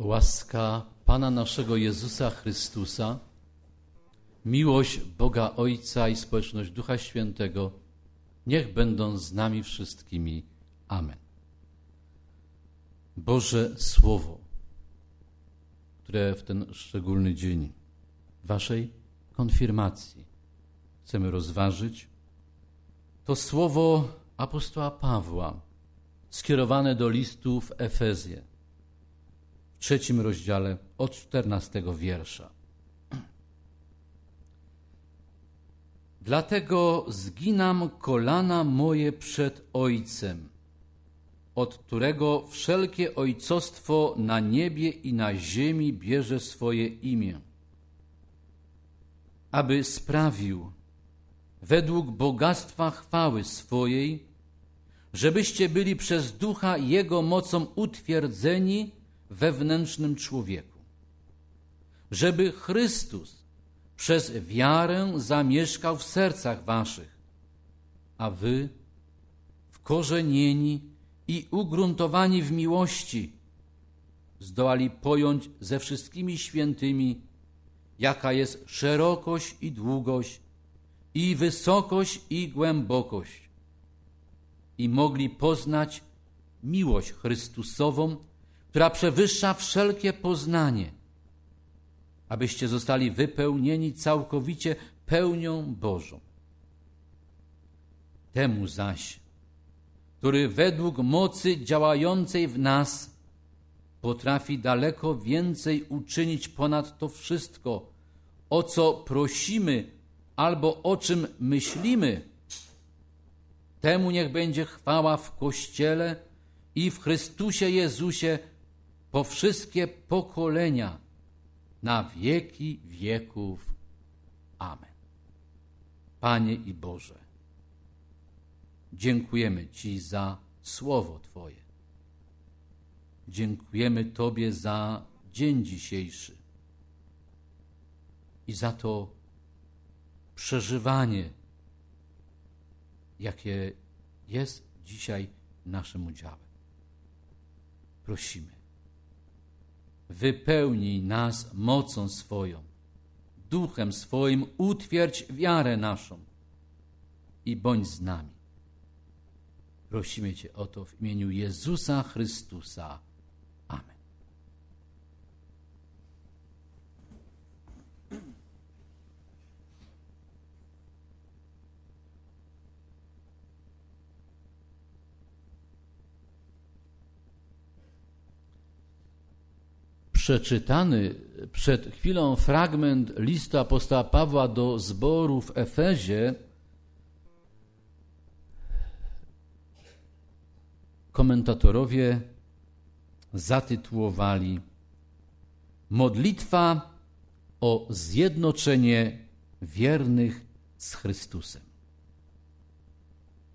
Łaska Pana naszego Jezusa Chrystusa, miłość Boga Ojca i społeczność Ducha Świętego niech będą z nami wszystkimi. Amen. Boże Słowo, które w ten szczególny dzień Waszej konfirmacji chcemy rozważyć, to słowo apostoła Pawła skierowane do listu w Efezję trzecim rozdziale od czternastego wiersza. Dlatego zginam kolana moje przed Ojcem, od którego wszelkie ojcostwo na niebie i na ziemi bierze swoje imię, aby sprawił według bogactwa chwały swojej, żebyście byli przez ducha Jego mocą utwierdzeni wewnętrznym człowieku, żeby Chrystus przez wiarę zamieszkał w sercach waszych, a wy, wkorzenieni i ugruntowani w miłości, zdołali pojąć ze wszystkimi świętymi, jaka jest szerokość i długość, i wysokość i głębokość, i mogli poznać miłość Chrystusową, która przewyższa wszelkie poznanie, abyście zostali wypełnieni całkowicie pełnią Bożą. Temu zaś, który według mocy działającej w nas potrafi daleko więcej uczynić ponad to wszystko, o co prosimy albo o czym myślimy, temu niech będzie chwała w Kościele i w Chrystusie Jezusie po wszystkie pokolenia, na wieki wieków. Amen. Panie i Boże, dziękujemy Ci za Słowo Twoje. Dziękujemy Tobie za dzień dzisiejszy i za to przeżywanie, jakie jest dzisiaj naszym udziałem. Prosimy wypełnij nas mocą swoją, duchem swoim utwierdź wiarę naszą i bądź z nami. Prosimy Cię o to w imieniu Jezusa Chrystusa. Amen. Przeczytany przed chwilą fragment listu apostoła Pawła do zboru w Efezie komentatorowie zatytułowali Modlitwa o zjednoczenie wiernych z Chrystusem.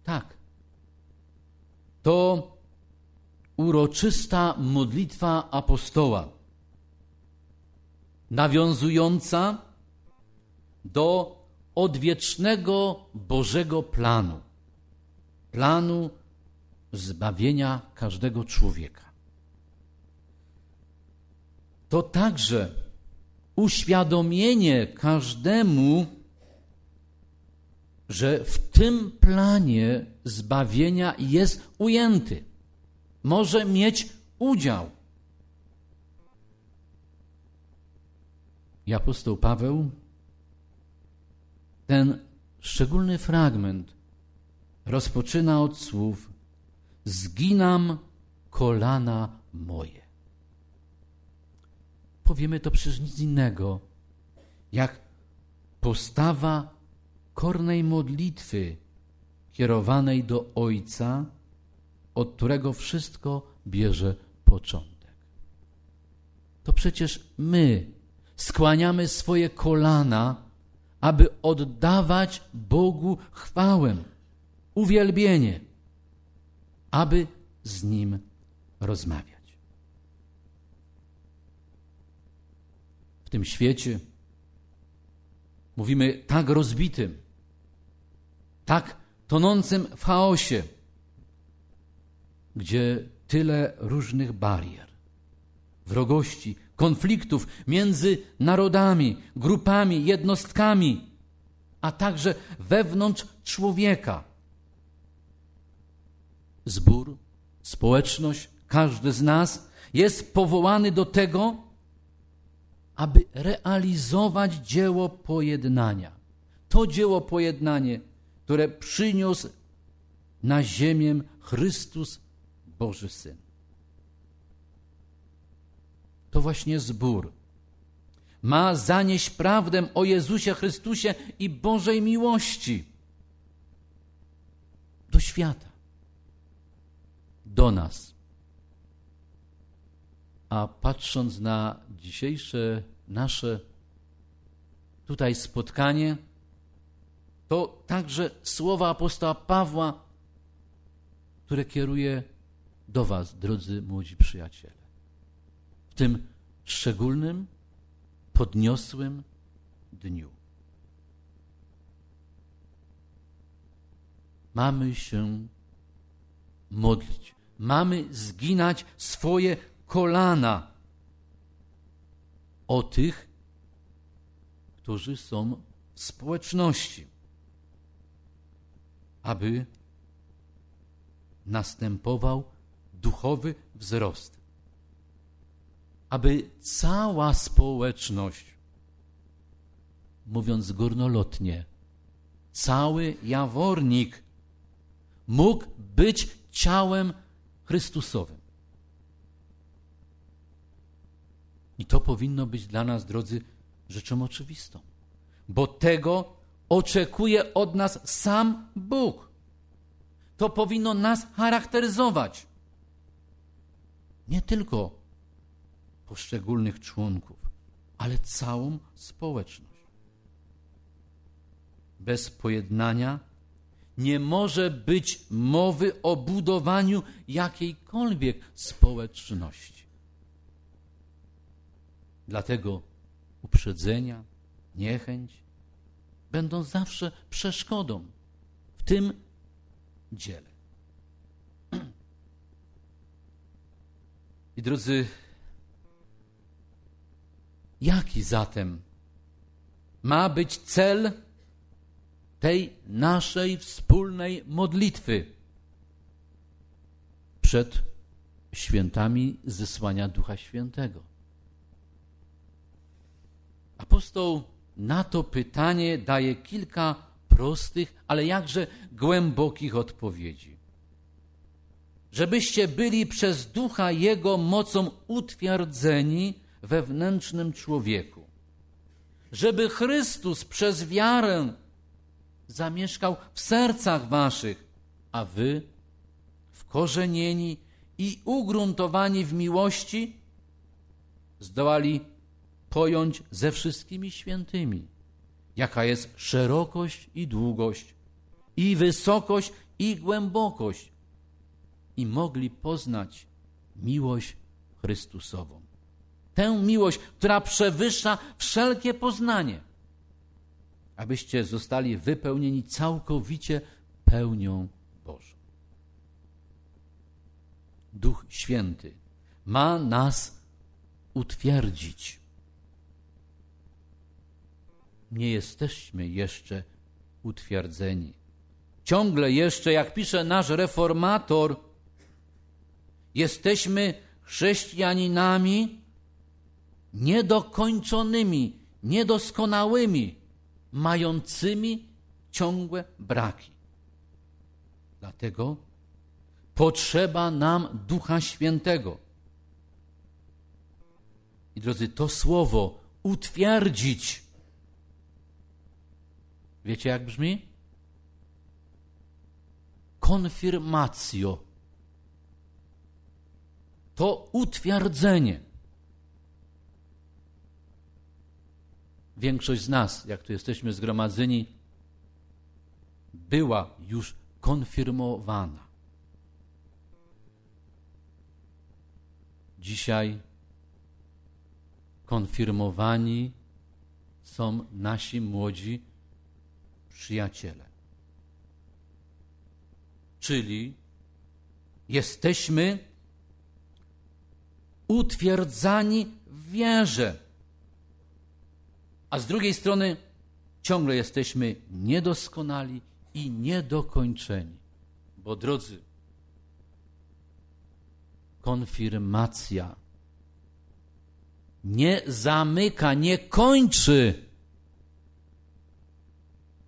Tak. To uroczysta modlitwa apostoła nawiązująca do odwiecznego Bożego planu, planu zbawienia każdego człowieka. To także uświadomienie każdemu, że w tym planie zbawienia jest ujęty, może mieć udział. I apostoł Paweł ten szczególny fragment rozpoczyna od słów: Zginam kolana moje. Powiemy to przecież nic innego, jak postawa kornej modlitwy kierowanej do Ojca, od którego wszystko bierze początek. To przecież my skłaniamy swoje kolana, aby oddawać Bogu chwałę, uwielbienie, aby z Nim rozmawiać. W tym świecie mówimy tak rozbitym, tak tonącym w chaosie, gdzie tyle różnych barier, wrogości, konfliktów między narodami, grupami, jednostkami, a także wewnątrz człowieka. Zbór, społeczność, każdy z nas jest powołany do tego, aby realizować dzieło pojednania. To dzieło pojednanie, które przyniósł na ziemię Chrystus Boży Syn. To właśnie zbór ma zanieść prawdę o Jezusie Chrystusie i Bożej miłości do świata, do nas. A patrząc na dzisiejsze nasze tutaj spotkanie, to także słowa apostoła Pawła, które kieruje do Was, drodzy młodzi przyjaciele. W tym szczególnym, podniosłym dniu. Mamy się modlić, mamy zginać swoje kolana o tych, którzy są w społeczności, aby następował duchowy wzrost, aby cała społeczność, mówiąc górnolotnie, cały jawornik mógł być ciałem Chrystusowym. I to powinno być dla nas, drodzy, rzeczą oczywistą, bo tego oczekuje od nas sam Bóg. To powinno nas charakteryzować. Nie tylko poszczególnych członków, ale całą społeczność. Bez pojednania nie może być mowy o budowaniu jakiejkolwiek społeczności. Dlatego uprzedzenia, niechęć będą zawsze przeszkodą w tym dziele. I drodzy, jaki zatem ma być cel tej naszej wspólnej modlitwy przed świętami zesłania Ducha Świętego? Apostoł na to pytanie daje kilka prostych, ale jakże głębokich odpowiedzi. Żebyście byli przez ducha Jego mocą utwierdzeni we wnętrznym człowieku. Żeby Chrystus przez wiarę zamieszkał w sercach waszych, a wy, wkorzenieni i ugruntowani w miłości, zdołali pojąć ze wszystkimi świętymi, jaka jest szerokość i długość, i wysokość i głębokość, i mogli poznać miłość Chrystusową. Tę miłość, która przewyższa wszelkie poznanie, abyście zostali wypełnieni całkowicie pełnią Bożą. Duch Święty ma nas utwierdzić nie jesteśmy jeszcze utwierdzeni. Ciągle jeszcze, jak pisze nasz reformator, jesteśmy chrześcijaninami niedokończonymi, niedoskonałymi, mającymi ciągłe braki. Dlatego potrzeba nam Ducha Świętego. I drodzy, to słowo utwierdzić Wiecie jak brzmi? Konfirmacjo. To utwierdzenie. Większość z nas, jak tu jesteśmy zgromadzeni, była już konfirmowana. Dzisiaj konfirmowani są nasi młodzi przyjaciele. Czyli jesteśmy utwierdzani w wierze. A z drugiej strony ciągle jesteśmy niedoskonali i niedokończeni. Bo drodzy, konfirmacja nie zamyka, nie kończy,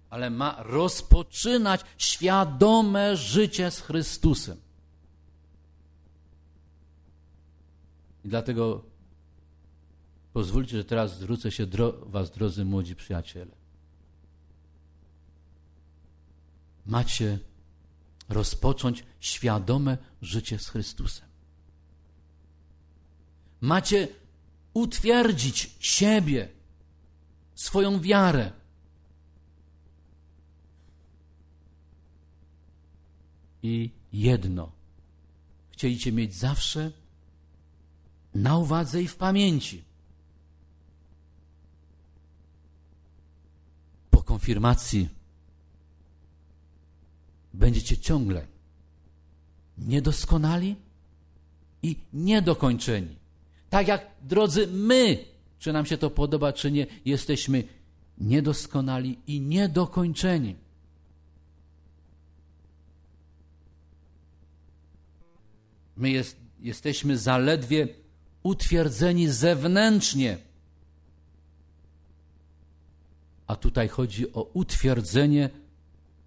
ale ma rozpoczynać świadome życie z Chrystusem. I dlatego pozwólcie, że teraz zwrócę się do Was, drodzy młodzi przyjaciele. Macie rozpocząć świadome życie z Chrystusem. Macie utwierdzić siebie, swoją wiarę. I jedno chcieliście mieć zawsze na uwadze i w pamięci. Po konfirmacji będziecie ciągle niedoskonali i niedokończeni. Tak jak, drodzy, my, czy nam się to podoba, czy nie, jesteśmy niedoskonali i niedokończeni. My jest, jesteśmy zaledwie utwierdzeni zewnętrznie. A tutaj chodzi o utwierdzenie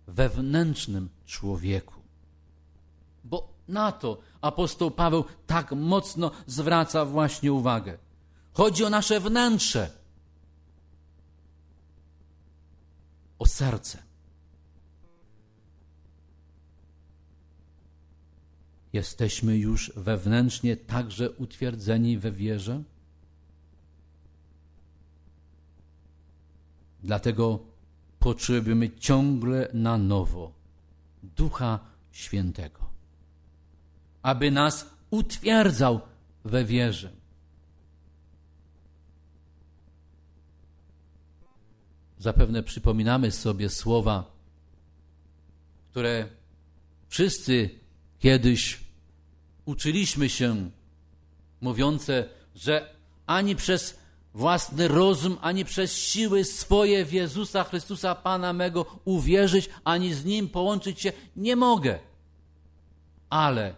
wewnętrznym człowieku. Bo na to apostoł Paweł tak mocno zwraca właśnie uwagę. Chodzi o nasze wnętrze, o serce. Jesteśmy już wewnętrznie także utwierdzeni we wierze? Dlatego potrzebujemy ciągle na nowo Ducha Świętego, aby nas utwierdzał we wierze. Zapewne przypominamy sobie słowa, które wszyscy kiedyś uczyliśmy się, mówiące, że ani przez własny rozum, ani przez siły swoje w Jezusa Chrystusa Pana mego uwierzyć, ani z Nim połączyć się nie mogę. Ale,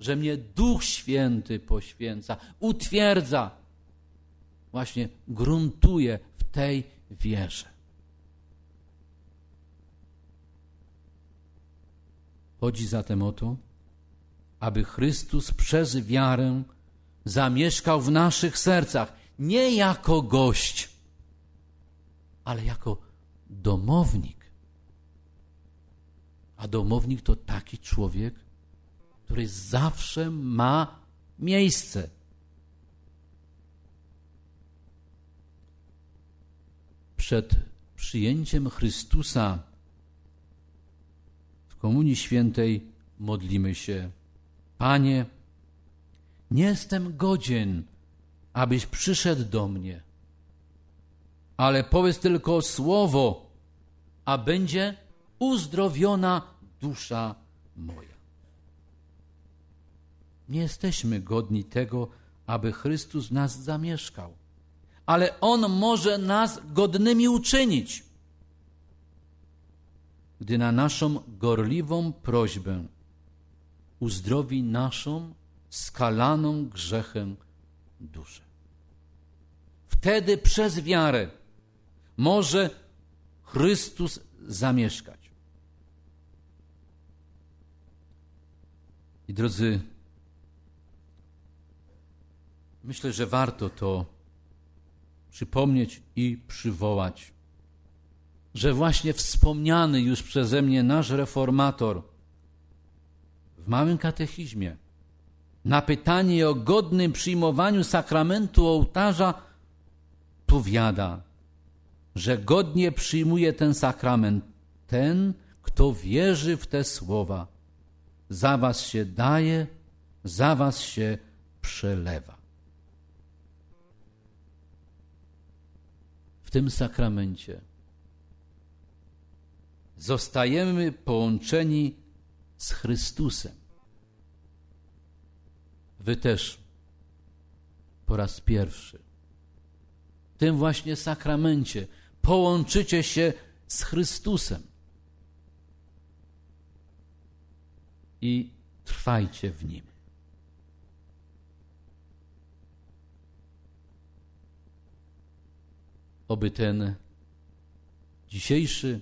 że mnie Duch Święty poświęca, utwierdza, właśnie gruntuje w tej wierze. Chodzi zatem o to, aby Chrystus przez wiarę zamieszkał w naszych sercach nie jako gość, ale jako domownik. A domownik to taki człowiek, który zawsze ma miejsce. Przed przyjęciem Chrystusa w Komunii Świętej modlimy się: Panie, nie jestem godzien, abyś przyszedł do mnie. Ale powiedz tylko słowo, a będzie uzdrowiona dusza moja. Nie jesteśmy godni tego, aby Chrystus nas zamieszkał, ale On może nas godnymi uczynić, gdy na naszą gorliwą prośbę uzdrowi naszą skalaną grzechem duszę. Wtedy przez wiarę może Chrystus zamieszkać. I drodzy, myślę, że warto to przypomnieć i przywołać, że właśnie wspomniany już przeze mnie nasz reformator w małym katechizmie na pytanie o godnym przyjmowaniu sakramentu ołtarza powiada, że godnie przyjmuje ten sakrament ten, kto wierzy w te słowa. Za was się daje, za was się przelewa. W tym sakramencie zostajemy połączeni z Chrystusem. Wy też po raz pierwszy. W tym właśnie sakramencie połączycie się z Chrystusem. I trwajcie w nim. Oby ten dzisiejszy,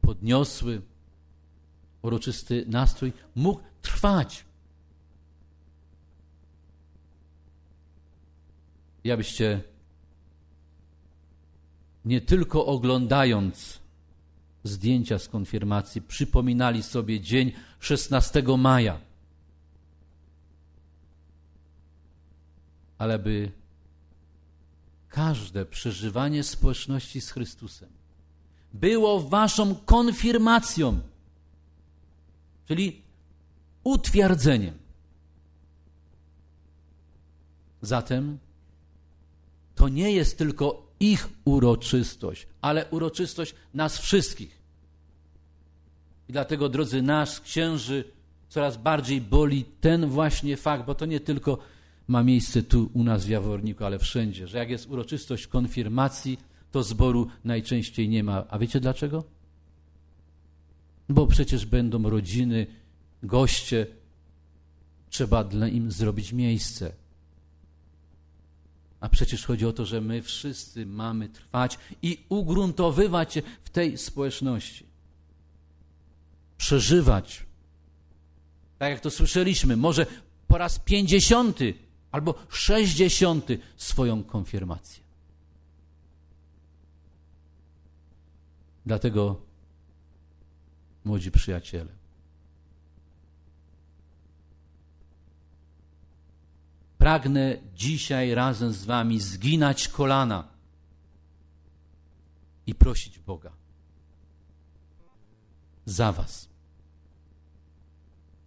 podniosły, uroczysty nastrój mógł trwać. I abyście nie tylko oglądając zdjęcia z konfirmacji, przypominali sobie dzień 16 maja, ale by każde przeżywanie społeczności z Chrystusem było waszą konfirmacją, czyli utwierdzeniem. Zatem to nie jest tylko ich uroczystość, ale uroczystość nas wszystkich. I dlatego, drodzy nasz, księży, coraz bardziej boli ten właśnie fakt, bo to nie tylko ma miejsce tu u nas w Jaworniku, ale wszędzie, że jak jest uroczystość konfirmacji, to zboru najczęściej nie ma. A wiecie dlaczego? Bo przecież będą rodziny, goście, trzeba dla im zrobić miejsce. A przecież chodzi o to, że my wszyscy mamy trwać i ugruntowywać się w tej społeczności. Przeżywać. Tak jak to słyszeliśmy, może po raz pięćdziesiąty albo sześćdziesiąty swoją konfirmację. Dlatego, młodzi przyjaciele, pragnę dzisiaj razem z Wami zginać kolana i prosić Boga za Was,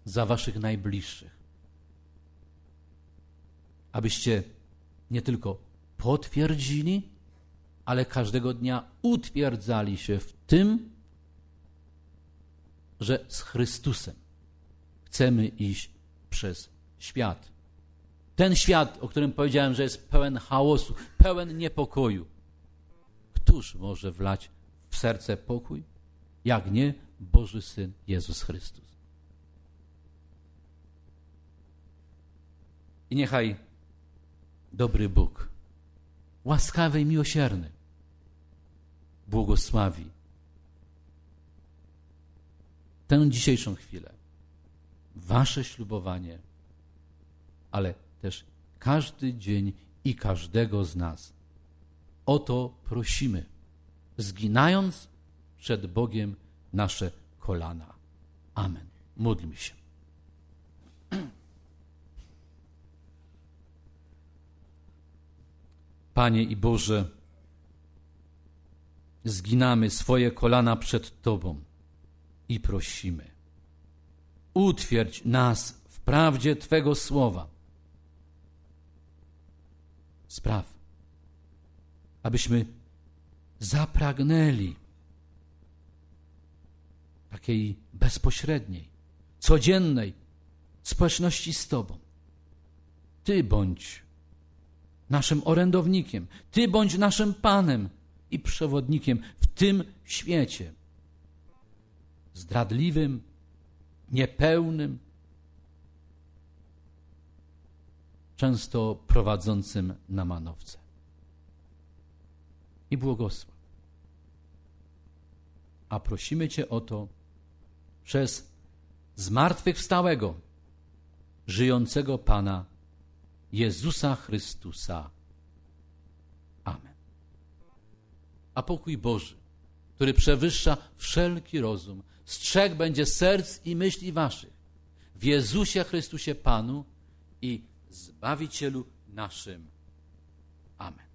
za Waszych najbliższych, abyście nie tylko potwierdzili, ale każdego dnia utwierdzali się w tym, że z Chrystusem chcemy iść przez świat. Ten świat, o którym powiedziałem, że jest pełen chaosu, pełen niepokoju. Któż może wlać w serce pokój, jak nie Boży Syn Jezus Chrystus? I niechaj dobry Bóg, łaskawy i miłosierny, błogosławi tę dzisiejszą chwilę, wasze ślubowanie, ale też każdy dzień i każdego z nas. O to prosimy, zginając przed Bogiem nasze kolana. Amen. Módlmy się. Panie i Boże, zginamy swoje kolana przed Tobą i prosimy. Utwierdź nas w prawdzie Twego słowa. Spraw, abyśmy zapragnęli takiej bezpośredniej, codziennej społeczności z Tobą. Ty bądź naszym orędownikiem, Ty bądź naszym Panem i przewodnikiem w tym świecie. Zdradliwym, niepełnym, często prowadzącym na manowce. I błogosław. A prosimy Cię o to przez zmartwychwstałego, żyjącego Pana Jezusa Chrystusa. Amen. A pokój Boży, który przewyższa wszelki rozum, strzeg będzie serc i myśli waszych w Jezusie Chrystusie Panu i Zbawicielu naszym. Amen.